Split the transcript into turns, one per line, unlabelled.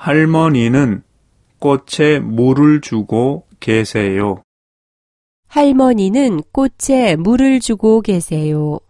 할머니는 꽃에 물을 주고 계세요.
할머니는 꽃에 물을 주고 계세요.